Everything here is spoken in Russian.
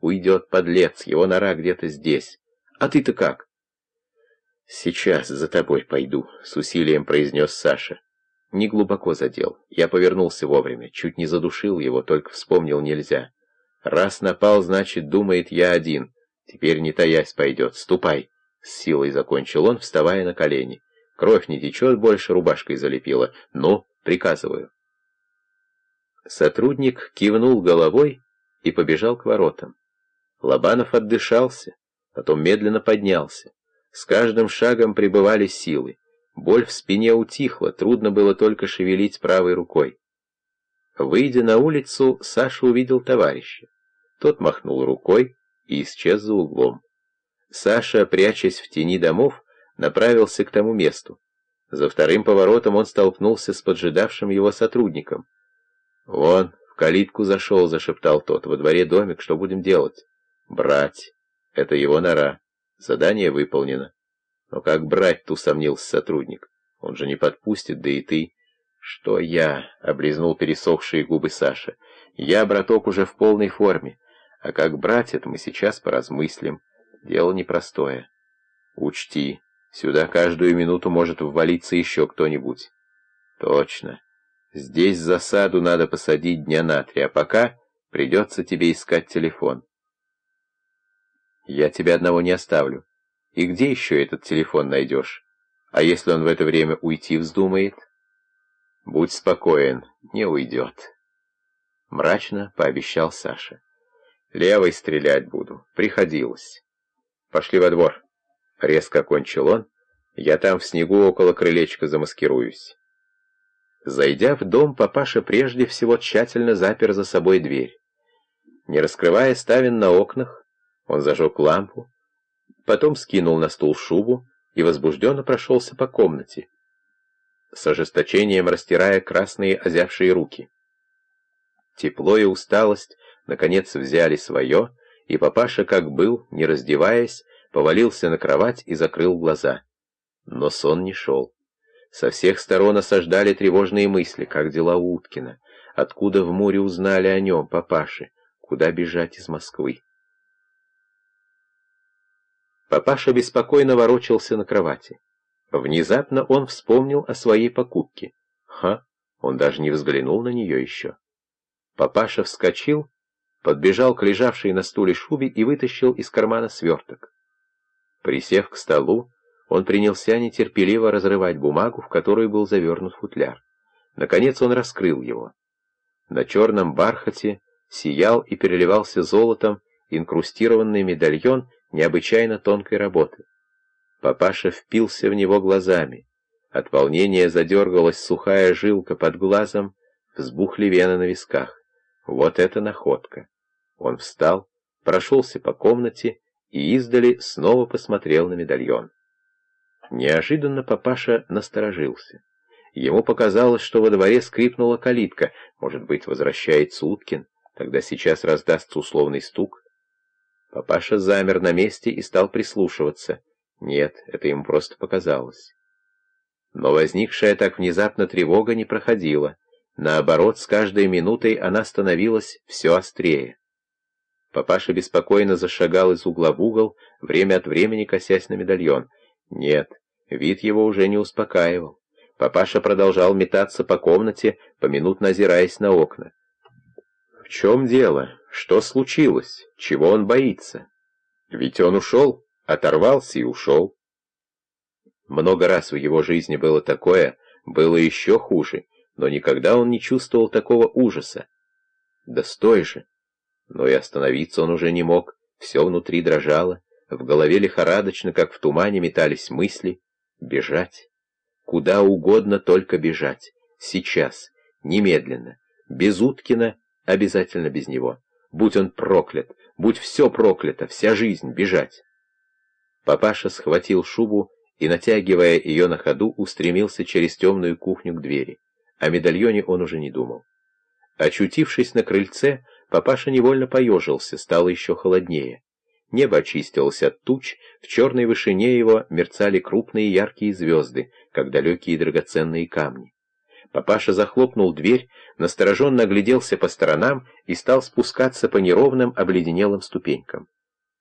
Уйдет, подлец, его нора где-то здесь. А ты-то как? «Сейчас за тобой пойду», — с усилием произнес Саша. Не глубоко задел. Я повернулся вовремя, чуть не задушил его, только вспомнил нельзя. Раз напал, значит, думает я один. Теперь не таясь пойдет. Ступай. С силой закончил он, вставая на колени. Кровь не течет больше, рубашкой залепила. Ну, приказываю. Сотрудник кивнул головой и побежал к воротам. Лобанов отдышался, потом медленно поднялся. С каждым шагом прибывали силы. Боль в спине утихла, трудно было только шевелить правой рукой. Выйдя на улицу, Саша увидел товарища. Тот махнул рукой и исчез за углом. Саша, прячась в тени домов, направился к тому месту. За вторым поворотом он столкнулся с поджидавшим его сотрудником. «Вон, в калитку зашел», — зашептал тот. «Во дворе домик, что будем делать?» «Брать. Это его нора». Задание выполнено. Но как брать-то, усомнился сотрудник. Он же не подпустит, да и ты. Что я? — облизнул пересохшие губы Саша. Я, браток, уже в полной форме. А как брать это, мы сейчас поразмыслим. Дело непростое. Учти, сюда каждую минуту может ввалиться еще кто-нибудь. Точно. Здесь засаду надо посадить дня на три, а пока придется тебе искать телефон. Я тебя одного не оставлю. И где еще этот телефон найдешь? А если он в это время уйти вздумает? Будь спокоен, не уйдет. Мрачно пообещал Саша. Левой стрелять буду. Приходилось. Пошли во двор. Резко окончил он. Я там в снегу около крылечка замаскируюсь. Зайдя в дом, папаша прежде всего тщательно запер за собой дверь. Не раскрывая ставен на окнах, он зажег лампу, потом скинул на стул шубу и возбужденно прошелся по комнате, с ожесточением растирая красные озявшие руки. Тепло и усталость наконец взяли свое, и папаша, как был, не раздеваясь, повалился на кровать и закрыл глаза. Но сон не шел. Со всех сторон осаждали тревожные мысли, как дела Уткина, откуда в море узнали о нем, папаше, куда бежать из Москвы. Папаша беспокойно ворочался на кровати. Внезапно он вспомнил о своей покупке. Ха, он даже не взглянул на нее еще. Папаша вскочил, подбежал к лежавшей на стуле шубе и вытащил из кармана сверток. Присев к столу, он принялся нетерпеливо разрывать бумагу, в которую был завернут футляр. Наконец он раскрыл его. На черном бархате сиял и переливался золотом инкрустированный медальон необычайно тонкой работы. Папаша впился в него глазами. От волнения задергалась сухая жилка под глазом, взбухли вены на висках. Вот это находка. Он встал, прошелся по комнате и издали снова посмотрел на медальон. Неожиданно папаша насторожился. Ему показалось, что во дворе скрипнула калитка. Может быть, возвращается Уткин? Тогда сейчас раздастся условный стук. Папаша замер на месте и стал прислушиваться. Нет, это ему просто показалось. Но возникшая так внезапно тревога не проходила. Наоборот, с каждой минутой она становилась все острее. Папаша беспокойно зашагал из угла в угол, время от времени косясь на медальон. Нет, вид его уже не успокаивал. Папаша продолжал метаться по комнате, поминутно озираясь на окна. «В чем дело?» Что случилось? Чего он боится? Ведь он ушел, оторвался и ушел. Много раз в его жизни было такое, было еще хуже, но никогда он не чувствовал такого ужаса. Да стой же! Но и остановиться он уже не мог, все внутри дрожало, в голове лихорадочно, как в тумане, метались мысли. Бежать. Куда угодно, только бежать. Сейчас, немедленно, без Уткина, обязательно без него. Будь он проклят, будь все проклято, вся жизнь, бежать. Папаша схватил шубу и, натягивая ее на ходу, устремился через темную кухню к двери. О медальоне он уже не думал. Очутившись на крыльце, папаша невольно поежился, стало еще холоднее. Небо очистилось от туч, в черной вышине его мерцали крупные яркие звезды, как далекие драгоценные камни. Папаша захлопнул дверь, настороженно огляделся по сторонам и стал спускаться по неровным обледенелым ступенькам.